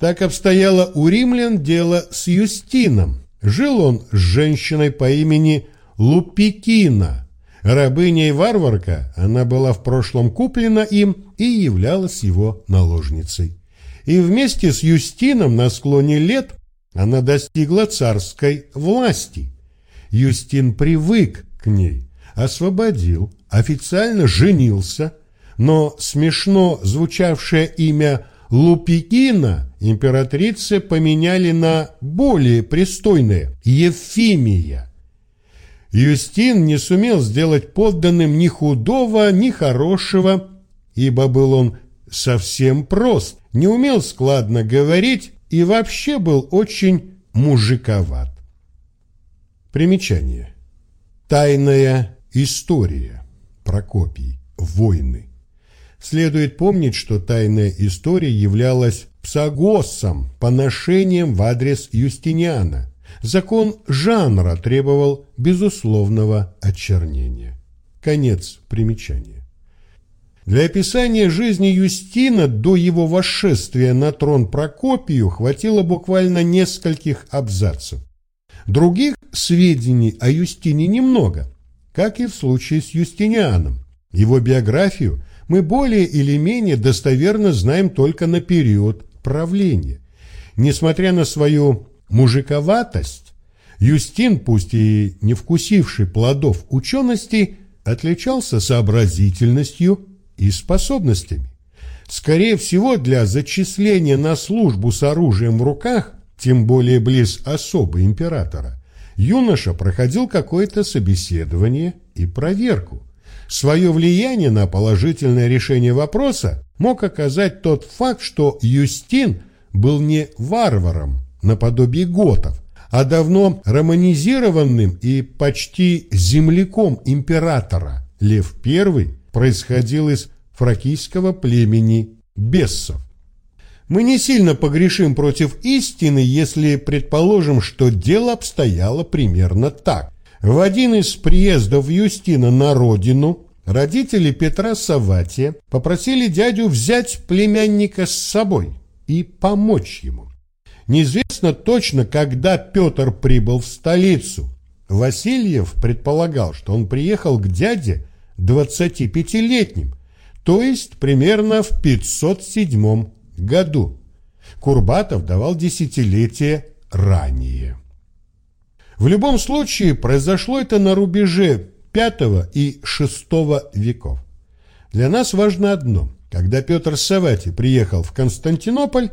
Так обстояло у римлян дело с Юстином. Жил он с женщиной по имени Лупикина. Рабыня и варварка, она была в прошлом куплена им и являлась его наложницей. И вместе с Юстином на склоне лет она достигла царской власти. Юстин привык к ней, освободил, официально женился, но смешно звучавшее имя Лупикина императрицы поменяли на более пристойное – Ефимия. Юстин не сумел сделать подданным ни худого, ни хорошего, ибо был он совсем прост, не умел складно говорить и вообще был очень мужиковат. Примечание. Тайная история. Прокопий. Войны. Следует помнить, что тайная история являлась псагоссом, поношением в адрес Юстиниана. Закон жанра требовал безусловного очернения. Конец примечания. Для описания жизни Юстина до его восшествия на трон Прокопию хватило буквально нескольких абзацев. Других сведений о Юстине немного, как и в случае с Юстинианом. Его биографию мы более или менее достоверно знаем только на период правления. Несмотря на свою мужиковатость, Юстин, пусть и не вкусивший плодов учености, отличался сообразительностью и способностями. Скорее всего, для зачисления на службу с оружием в руках тем более близ особы императора, юноша проходил какое-то собеседование и проверку. Свое влияние на положительное решение вопроса мог оказать тот факт, что Юстин был не варваром, наподобие готов, а давно романизированным и почти земляком императора. Лев I происходил из фракийского племени бессов. Мы не сильно погрешим против истины, если предположим, что дело обстояло примерно так. В один из приездов Юстина на родину родители Петра Саватия попросили дядю взять племянника с собой и помочь ему. Неизвестно точно, когда Петр прибыл в столицу. Васильев предполагал, что он приехал к дяде 25-летним, то есть примерно в 507 году. Курбатов давал десятилетие ранее. В любом случае произошло это на рубеже V и VI веков. Для нас важно одно. Когда Петр Савати приехал в Константинополь,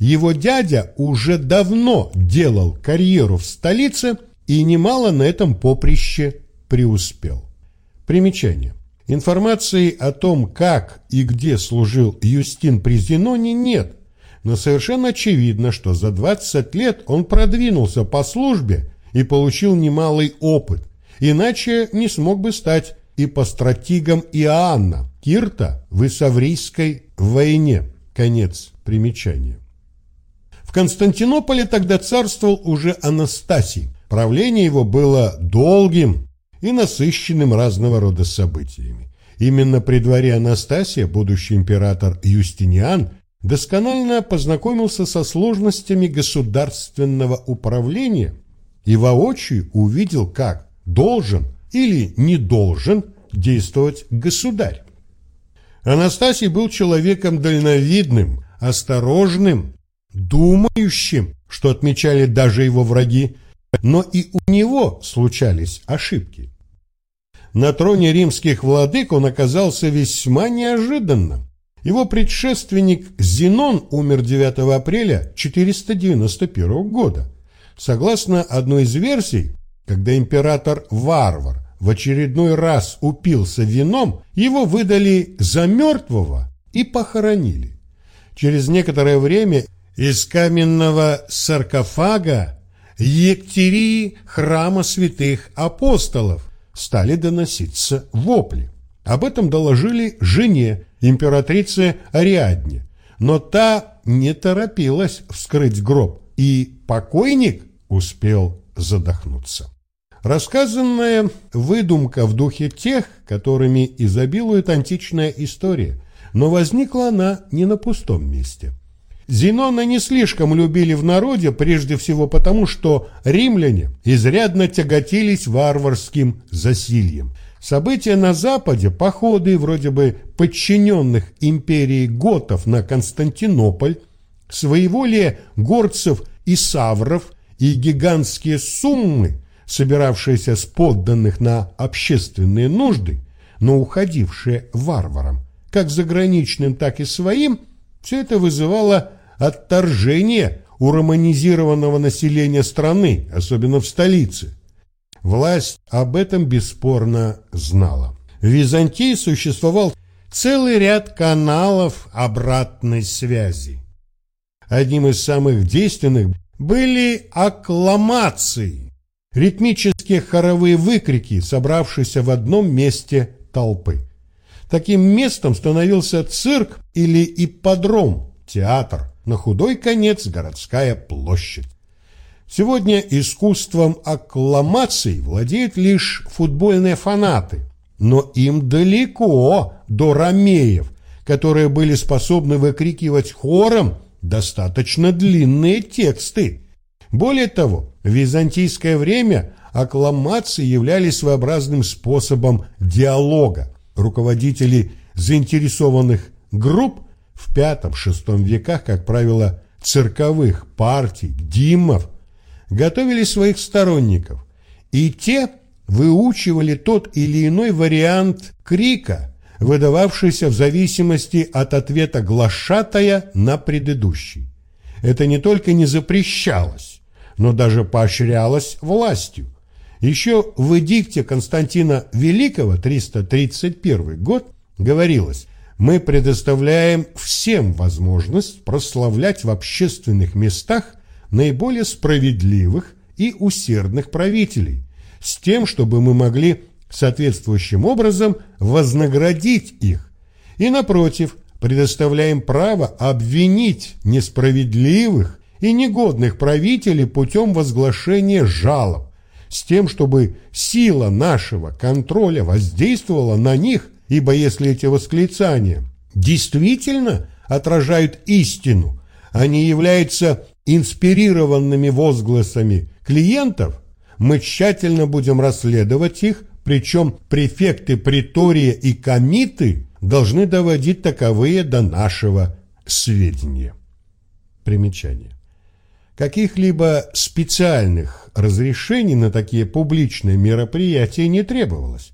его дядя уже давно делал карьеру в столице и немало на этом поприще преуспел. Примечание. Информации о том, как и где служил Юстин при Зеноне, нет, но совершенно очевидно, что за 20 лет он продвинулся по службе и получил немалый опыт, иначе не смог бы стать и по стратегам Иоанна Кирта в Исаврийской войне. Конец примечания. В Константинополе тогда царствовал уже Анастасий. Правление его было долгим и насыщенным разного рода событиями. Именно при дворе Анастасия будущий император Юстиниан досконально познакомился со сложностями государственного управления и воочию увидел, как должен или не должен действовать государь. Анастасий был человеком дальновидным, осторожным, думающим, что отмечали даже его враги, но и у него случались ошибки. На троне римских владык он оказался весьма неожиданным. Его предшественник Зенон умер 9 апреля 491 года. Согласно одной из версий, когда император-варвар в очередной раз упился вином, его выдали за мертвого и похоронили. Через некоторое время из каменного саркофага Екатерии храма святых апостолов стали доноситься вопли. Об этом доложили жене, императрице Ариадне, но та не торопилась вскрыть гроб, и покойник успел задохнуться. Рассказанная выдумка в духе тех, которыми изобилует античная история, но возникла она не на пустом месте. Зенона не слишком любили в народе, прежде всего потому, что римляне изрядно тяготились варварским засильем. События на Западе, походы вроде бы подчиненных империи готов на Константинополь, своеволие горцев и савров и гигантские суммы, собиравшиеся с подданных на общественные нужды, но уходившие варварам, как заграничным, так и своим, все это вызывало отторжение у романизированного населения страны, особенно в столице. Власть об этом бесспорно знала. В Византии существовал целый ряд каналов обратной связи. Одним из самых действенных были аккламации, ритмические хоровые выкрики, собравшиеся в одном месте толпы. Таким местом становился цирк или ипподром, театр, на худой конец городская площадь. Сегодня искусством аккламаций владеют лишь футбольные фанаты, но им далеко до ромеев, которые были способны выкрикивать хором достаточно длинные тексты. Более того, в византийское время аккламации являлись своеобразным способом диалога. Руководители заинтересованных групп в V-VI веках, как правило, цирковых партий, димов, готовили своих сторонников, и те выучивали тот или иной вариант крика, выдававшийся в зависимости от ответа глашатая на предыдущий. Это не только не запрещалось, но даже поощрялось властью. Еще в эдикте Константина Великого, 331 год, говорилось, мы предоставляем всем возможность прославлять в общественных местах наиболее справедливых и усердных правителей, с тем, чтобы мы могли соответствующим образом вознаградить их. И, напротив, предоставляем право обвинить несправедливых и негодных правителей путем возглашения жалоб, с тем, чтобы сила нашего контроля воздействовала на них – ибо если эти восклицания действительно отражают истину, они являются инспирированными возгласами клиентов, мы тщательно будем расследовать их, причем префекты притория и комиты должны доводить таковые до нашего сведения. Примечание. Каких-либо специальных разрешений на такие публичные мероприятия не требовалось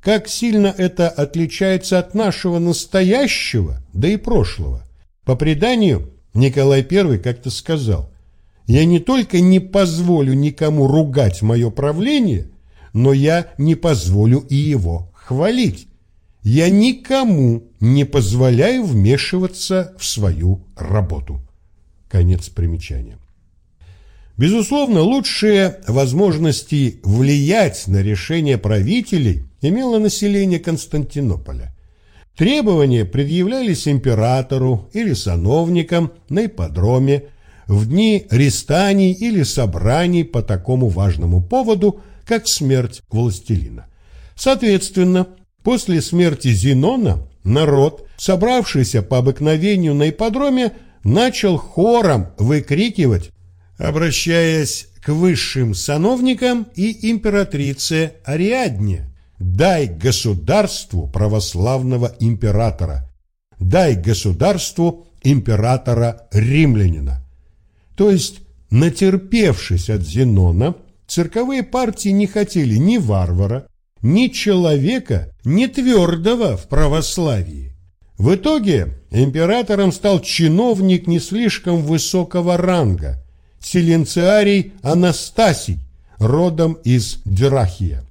как сильно это отличается от нашего настоящего, да и прошлого. По преданию, Николай I как-то сказал, «Я не только не позволю никому ругать мое правление, но я не позволю и его хвалить. Я никому не позволяю вмешиваться в свою работу». Конец примечания. Безусловно, лучшие возможности влиять на решения правителей имело население Константинополя. Требования предъявлялись императору или сановникам на ипподроме в дни рестаний или собраний по такому важному поводу, как смерть властелина. Соответственно, после смерти Зенона народ, собравшийся по обыкновению на ипподроме, начал хором выкрикивать, обращаясь к высшим сановникам и императрице Ариадне дай государству православного императора, дай государству императора-римлянина. То есть, натерпевшись от Зенона, цирковые партии не хотели ни варвара, ни человека, ни твердого в православии. В итоге императором стал чиновник не слишком высокого ранга, селенциарий Анастасий, родом из Дирахия.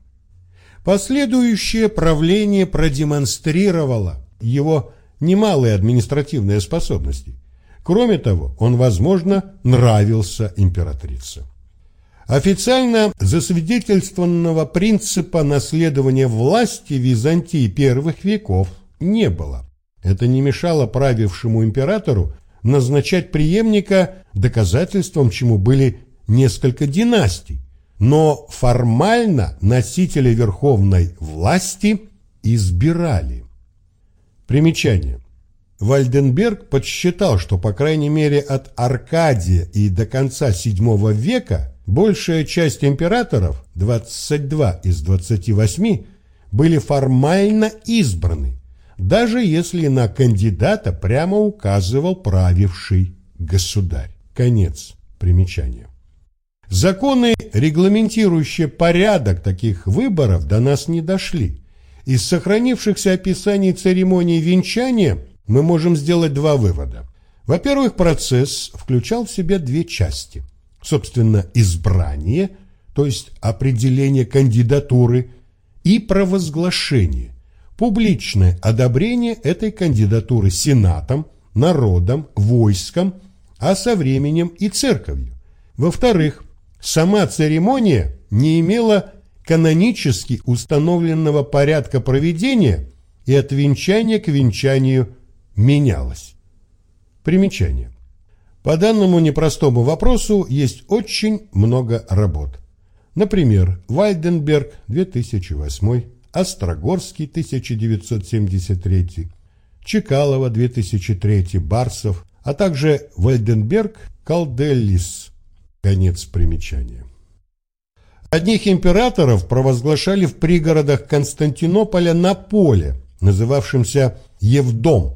Последующее правление продемонстрировало его немалые административные способности. Кроме того, он, возможно, нравился императрице. Официально засвидетельствованного принципа наследования власти Византии первых веков не было. Это не мешало правившему императору назначать преемника, доказательством чему были несколько династий, но формально носители верховной власти избирали. Примечание. Вальденберг подсчитал, что по крайней мере от Аркадия и до конца VII века большая часть императоров, 22 из 28, были формально избраны, даже если на кандидата прямо указывал правивший государь. Конец примечания. Законы, регламентирующие порядок таких выборов, до нас не дошли. Из сохранившихся описаний церемонии венчания мы можем сделать два вывода. Во-первых, процесс включал в себя две части. Собственно, избрание, то есть определение кандидатуры, и провозглашение, публичное одобрение этой кандидатуры Сенатом, народом, войском, а со временем и церковью. Во-вторых, сама церемония не имела канонически установленного порядка проведения и от венчания к венчанию менялась. Примечание. По данному непростому вопросу есть очень много работ. Например, Вальденберг, 2008, Острогорский, 1973, Чекалова, 2003, Барсов, а также Вальденберг, Калделлис. Конец примечания. Одних императоров провозглашали в пригородах Константинополя на поле, называвшемся Евдом,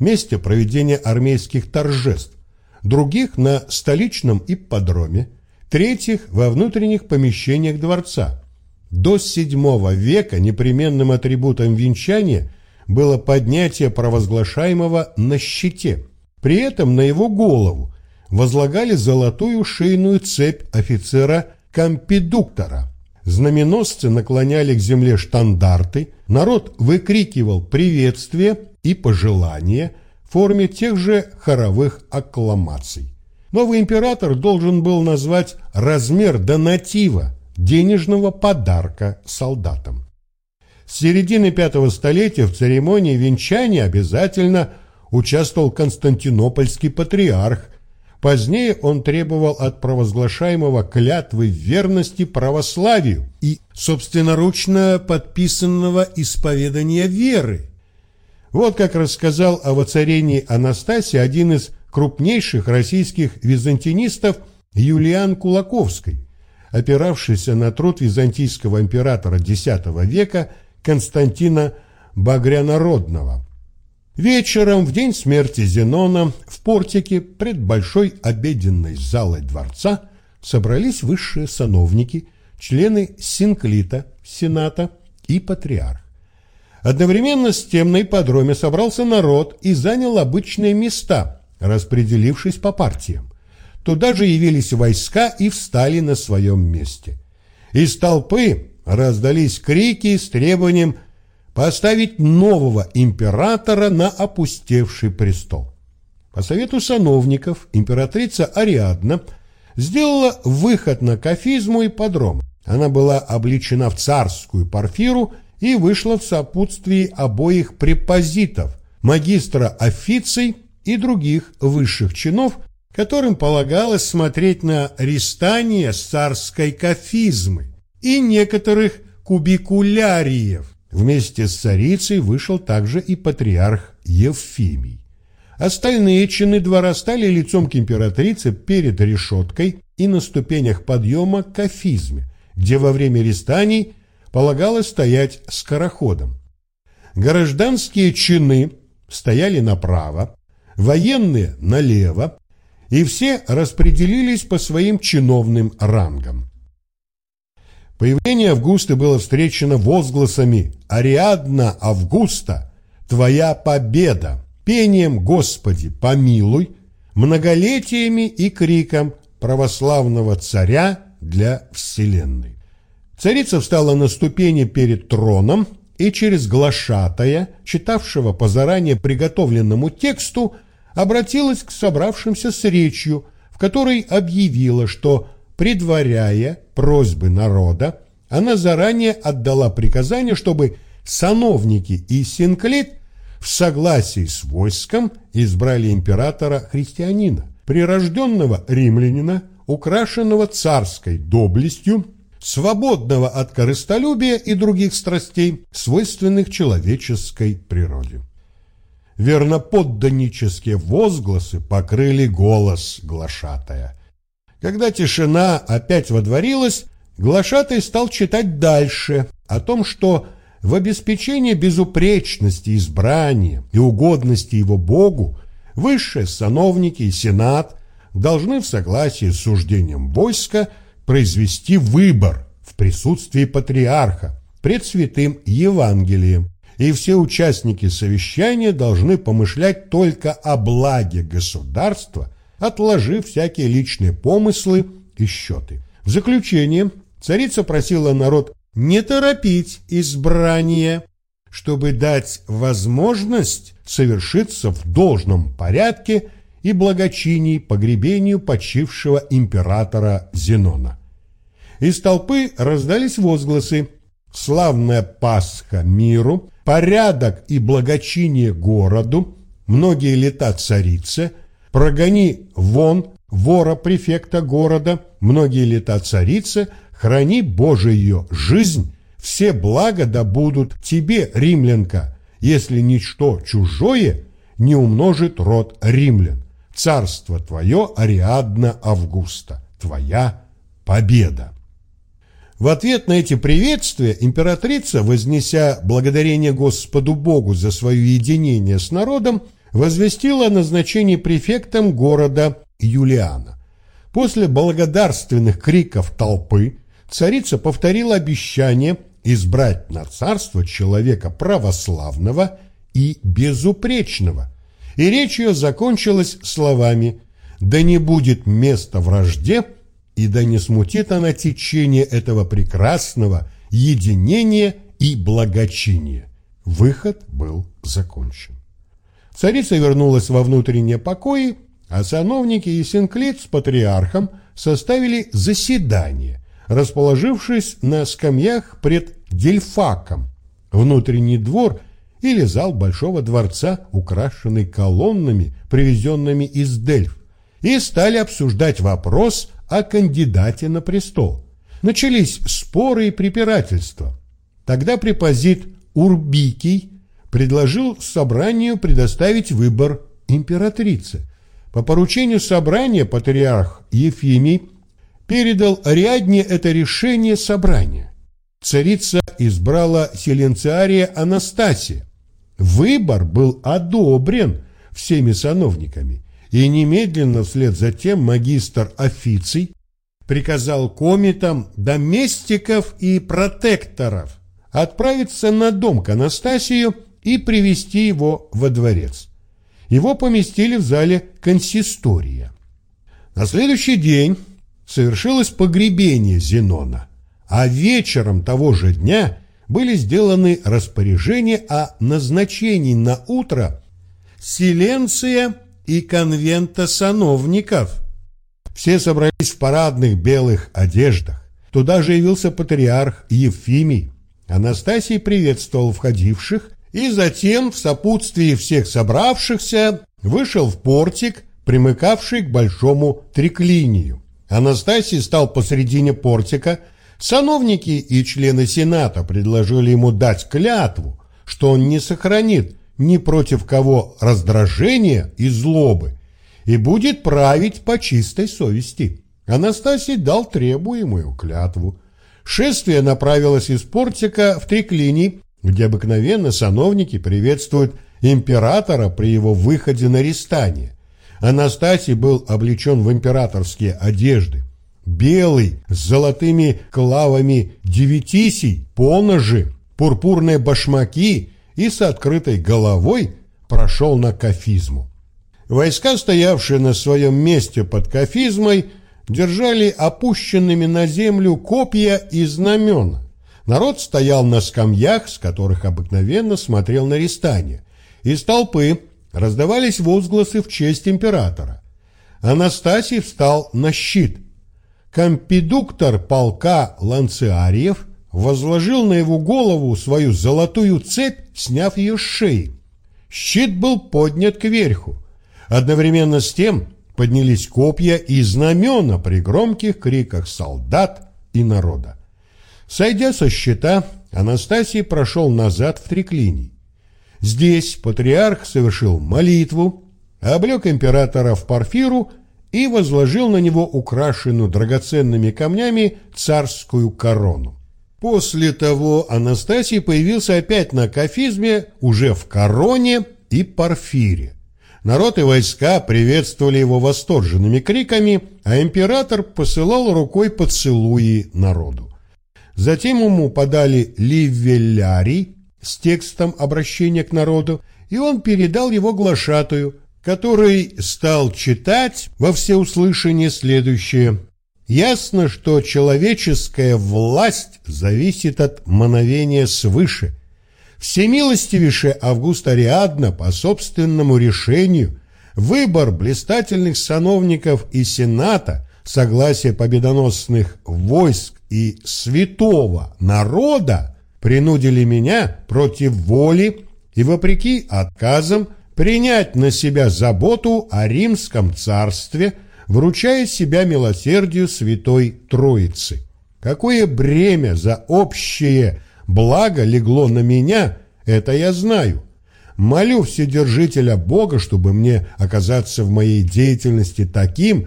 месте проведения армейских торжеств, других на столичном ипподроме, третьих во внутренних помещениях дворца. До VII века непременным атрибутом венчания было поднятие провозглашаемого на щите. При этом на его голову возлагали золотую шейную цепь офицера Кампедуктора. Знаменосцы наклоняли к земле штандарты, народ выкрикивал приветствие и пожелания форме тех же хоровых аккламаций. Новый император должен был назвать размер донатива, денежного подарка солдатам. С середины пятого столетия в церемонии венчания обязательно участвовал Константинопольский патриарх. Позднее он требовал от провозглашаемого клятвы верности православию и собственноручно подписанного исповедания веры. Вот как рассказал о воцарении Анастасии один из крупнейших российских византинистов Юлиан Кулаковский, опиравшийся на труд византийского императора X века Константина Багрянародного. Вечером, в день смерти Зенона, в портике пред большой обеденной залой дворца собрались высшие сановники, члены Синклита, Сената и Патриарх. Одновременно с тем на ипподроме собрался народ и занял обычные места, распределившись по партиям. Туда же явились войска и встали на своем месте. Из толпы раздались крики с требованием поставить нового императора на опустевший престол. По совету сановников императрица Ариадна сделала выход на кафизму ипподрома. Она была обличена в царскую парфиру и вышла в сопутствии обоих препозитов, магистра официй и других высших чинов, которым полагалось смотреть на ристание с царской кафизмы и некоторых кубикуляриев. Вместе с царицей вышел также и патриарх Евфимий. Остальные чины двора стали лицом к императрице перед решеткой и на ступенях подъема к кафизме, где во время рестаний полагалось стоять скороходом. Гражданские чины стояли направо, военные налево, и все распределились по своим чиновным рангам. Появление Августы было встречено возгласами «Ариадна Августа, твоя победа!» пением «Господи, помилуй!» многолетиями и криком православного царя для Вселенной. Царица встала на ступени перед троном и через глашатая, читавшего по заранее приготовленному тексту, обратилась к собравшимся с речью, в которой объявила, что, предваряя просьбы народа, она заранее отдала приказание, чтобы сановники и синклит в согласии с войском избрали императора-христианина, прирожденного римлянина, украшенного царской доблестью, свободного от корыстолюбия и других страстей, свойственных человеческой природе. верноподданнические возгласы покрыли голос глашатая. Когда тишина опять водворилась, глашатай стал читать дальше о том, что в обеспечение безупречности избрания и угодности его Богу высшие сановники и сенат должны в согласии с суждением войска произвести выбор в присутствии патриарха пред святым Евангелием, и все участники совещания должны помышлять только о благе государства, отложив всякие личные помыслы и счеты. В заключение царица просила народ не торопить избрание, чтобы дать возможность совершиться в должном порядке и благочинии погребению почившего императора Зенона. Из толпы раздались возгласы «Славная Пасха миру», «Порядок и благочиние городу», «Многие лета царицы», «Прогони вон вора-префекта города», «Многие лета царицы», «Храни Божию жизнь», «Все блага да будут тебе, римлянка», если ничто чужое не умножит род римлян. Царство твое, Ариадна Августа, твоя победа. В ответ на эти приветствия императрица, вознеся благодарение Господу Богу за свое единение с народом, возвестила о назначении префектом города Юлиана. После благодарственных криков толпы царица повторила обещание избрать на царство человека православного и безупречного. И речь ее закончилась словами «Да не будет места вражде, и да не смутит она течение этого прекрасного единения и благочиния. Выход был закончен. Царица вернулась во внутренние покои, а сановники и Синклит с патриархом составили заседание, расположившись на скамьях пред Дельфаком, внутренний двор или зал Большого дворца, украшенный колоннами, привезенными из Дельф, и стали обсуждать вопрос о кандидате на престол. Начались споры и препирательства. Тогда препозит Урбикий предложил собранию предоставить выбор императрицы. По поручению собрания патриарх Ефимий передал Ариадне это решение собрания. Царица избрала селенциария Анастасия. Выбор был одобрен всеми сановниками, и немедленно вслед за тем магистр Официй приказал комитам доместиков и протекторов отправиться на дом к Анастасию и привести его во дворец. Его поместили в зале консистория. На следующий день совершилось погребение Зенона, а вечером того же дня были сделаны распоряжения о назначении на утро Силенция и конвента сановников. Все собрались в парадных белых одеждах. Туда же явился патриарх Евфимий. Анастасий приветствовал входивших и затем в сопутствии всех собравшихся вышел в портик, примыкавший к большому триклинию. Анастасий стал посредине портика. Сановники и члены Сената предложили ему дать клятву, что он не сохранит ни против кого раздражения и злобы, и будет править по чистой совести. Анастасий дал требуемую клятву. Шествие направилось из портика в Триклиний, где обыкновенно сановники приветствуют императора при его выходе на рестание. Анастасий был облечен в императорские одежды. Белый, с золотыми клавами девятисий, поножи, пурпурные башмаки и с открытой головой прошел на кафизму. Войска, стоявшие на своем месте под кафизмой, держали опущенными на землю копья и знамена. Народ стоял на скамьях, с которых обыкновенно смотрел на рестание. Из толпы раздавались возгласы в честь императора. Анастасий встал на щит. Компедуктор полка ланциариев возложил на его голову свою золотую цепь, сняв ее с шеи. Щит был поднят кверху. Одновременно с тем поднялись копья и знамена при громких криках солдат и народа. Сойдя со щита, Анастасий прошел назад в триклиний. Здесь патриарх совершил молитву, облег императора в парфиру и возложил на него украшенную драгоценными камнями царскую корону. После того Анастасий появился опять на кафизме, уже в короне и парфире. Народ и войска приветствовали его восторженными криками, а император посылал рукой поцелуи народу. Затем ему подали ливеллярий с текстом обращения к народу, и он передал его глашатую, который стал читать во всеуслышание следующее. Ясно, что человеческая власть зависит от мановения свыше – Всемилостивейшая Август Ариадна по собственному решению выбор блистательных сановников и сената, согласие победоносных войск и святого народа принудили меня против воли и вопреки отказам принять на себя заботу о римском царстве, вручая себя милосердию Святой Троицы. Какое бремя за общее Благо легло на меня, это я знаю. Молю Вседержителя Бога, чтобы мне оказаться в моей деятельности таким,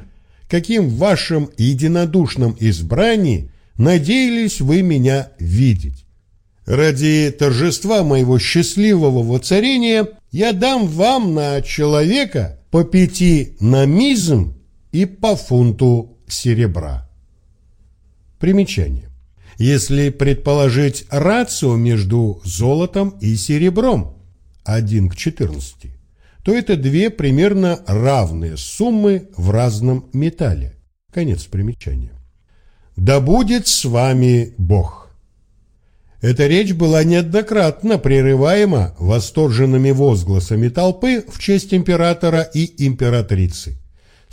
каким в вашем единодушном избрании надеялись вы меня видеть. Ради торжества моего счастливого воцарения я дам вам на человека по пяти намизм и по фунту серебра. Примечание если предположить рацию между золотом и серебром 1 к 14, то это две примерно равные суммы в разном металле. Конец примечания. «Да будет с вами Бог». Эта речь была неоднократно прерываема восторженными возгласами толпы в честь императора и императрицы.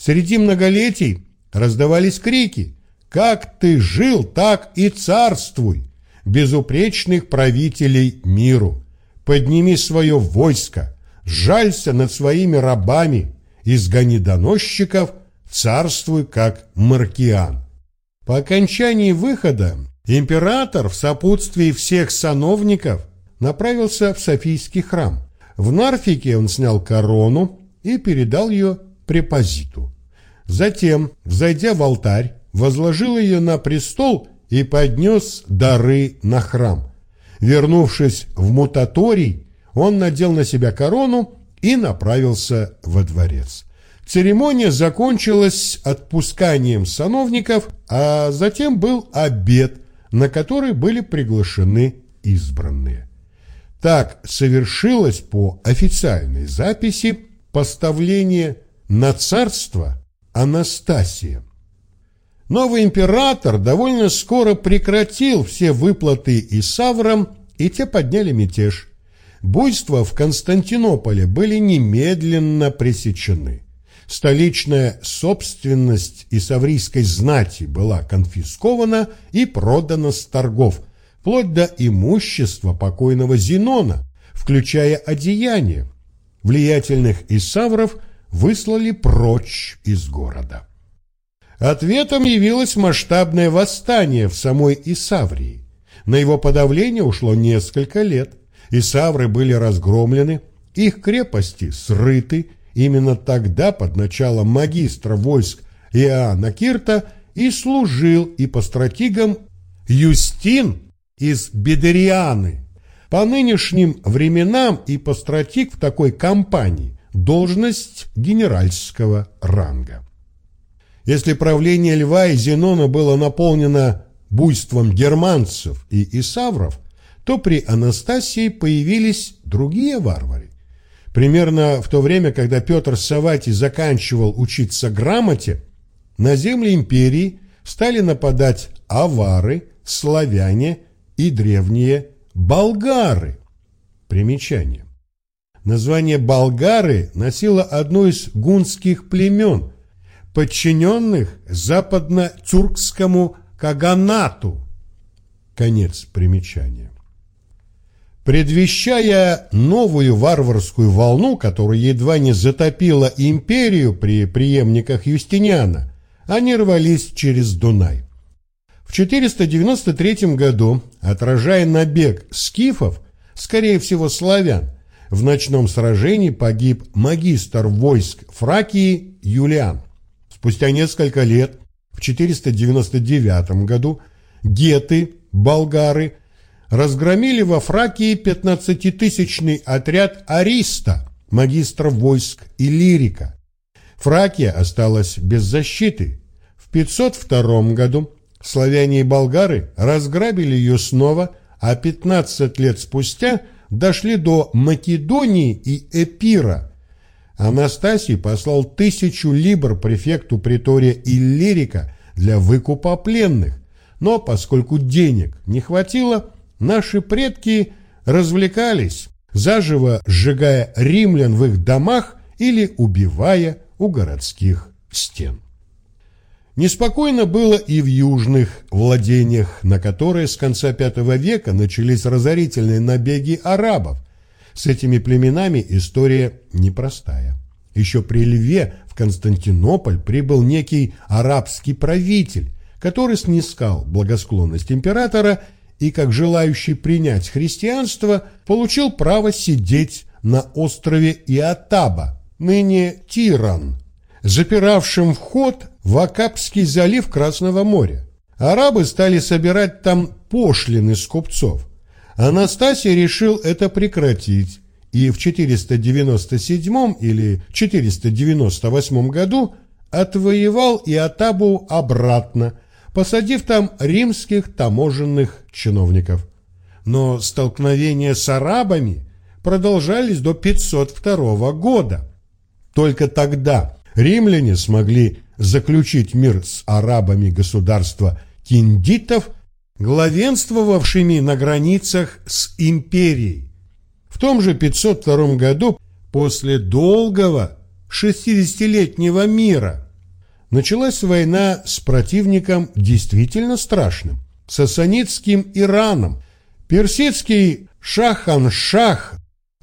Среди многолетий раздавались крики – как ты жил, так и царствуй, безупречных правителей миру. Подними свое войско, жалься над своими рабами, изгони доносчиков, царствуй, как Маркиан. По окончании выхода император в сопутствии всех сановников направился в Софийский храм. В Нарфике он снял корону и передал ее препозиту. Затем, взойдя в алтарь, возложил ее на престол и поднес дары на храм. Вернувшись в мутаторий, он надел на себя корону и направился во дворец. Церемония закончилась отпусканием сановников, а затем был обед, на который были приглашены избранные. Так совершилось по официальной записи поставление на царство Анастасия. Новый император довольно скоро прекратил все выплаты Исаврам, и те подняли мятеж. Буйства в Константинополе были немедленно пресечены. Столичная собственность исаврийской знати была конфискована и продана с торгов, вплоть до имущества покойного Зенона, включая одеяние. Влиятельных исавров выслали прочь из города. Ответом явилось масштабное восстание в самой Исаврии. На его подавление ушло несколько лет. Исавры были разгромлены, их крепости срыты. Именно тогда под началом магистра войск Иоанна Кирта и служил и по стратегам Юстин из Бедерианы. По нынешним временам и по стратег в такой кампании должность генеральского ранга. Если правление Льва и Зенона было наполнено буйством германцев и исавров, то при Анастасии появились другие варвары. Примерно в то время, когда Петр Саватий заканчивал учиться грамоте, на земли империи стали нападать авары, славяне и древние болгары. Примечание. Название болгары носило одно из гунских племен – подчиненных западно-тюркскому каганату. Конец примечания. Предвещая новую варварскую волну, которая едва не затопила империю при преемниках Юстиниана, они рвались через Дунай. В 493 году, отражая набег скифов, скорее всего славян, в ночном сражении погиб магистр войск Фракии Юлиан. Спустя несколько лет, в 499 году, геты, болгары, разгромили во Фракии 15-тысячный отряд Ариста, магистра войск Иллирика. Фракия осталась без защиты. В 502 году славяне и болгары разграбили ее снова, а 15 лет спустя дошли до Македонии и Эпира. Анастасий послал тысячу либр префекту притория Иллирика для выкупа пленных, но поскольку денег не хватило, наши предки развлекались, заживо сжигая римлян в их домах или убивая у городских стен. Неспокойно было и в южных владениях, на которые с конца V века начались разорительные набеги арабов. С этими племенами история непростая. Еще при Льве в Константинополь прибыл некий арабский правитель, который снискал благосклонность императора и, как желающий принять христианство, получил право сидеть на острове Иотаба, ныне Тиран, запиравшим вход в Акапский залив Красного моря. Арабы стали собирать там пошлины с купцов. Анастасий решил это прекратить, и в 497 или 498 году отвоевал Иотабу обратно, посадив там римских таможенных чиновников. Но столкновения с арабами продолжались до 502 года. Только тогда римляне смогли заключить мир с арабами государства киндитов, главенствовавшими на границах с империей. В том же 502 году, после долгого 60-летнего мира, началась война с противником действительно страшным, сасанитским Ираном, персидский Шахан-Шах,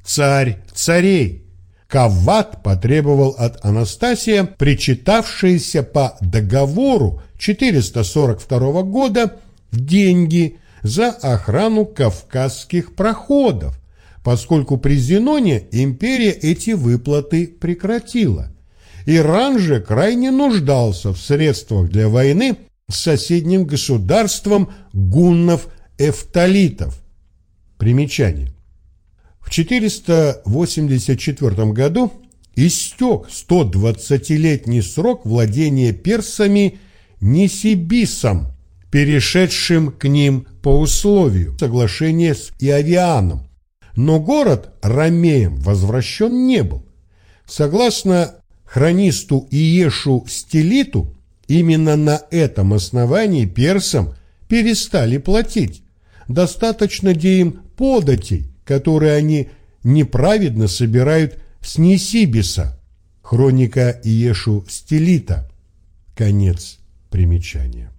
царь царей, Кават потребовал от Анастасия причитавшиеся по договору 442 года деньги за охрану кавказских проходов, поскольку при Зеноне империя эти выплаты прекратила. Иран же крайне нуждался в средствах для войны с соседним государством гуннов-эфталитов. Примечание. В 484 году истек 120-летний срок владения персами Нисибисом, перешедшим к ним по условию соглашения с Иовианом. Но город Ромеем возвращен не был. Согласно хронисту Иешу Стелиту, именно на этом основании персам перестали платить. Достаточно де им податей, которые они неправедно собирают с Несибиса. Хроника Иешу Стелита. Конец примечания.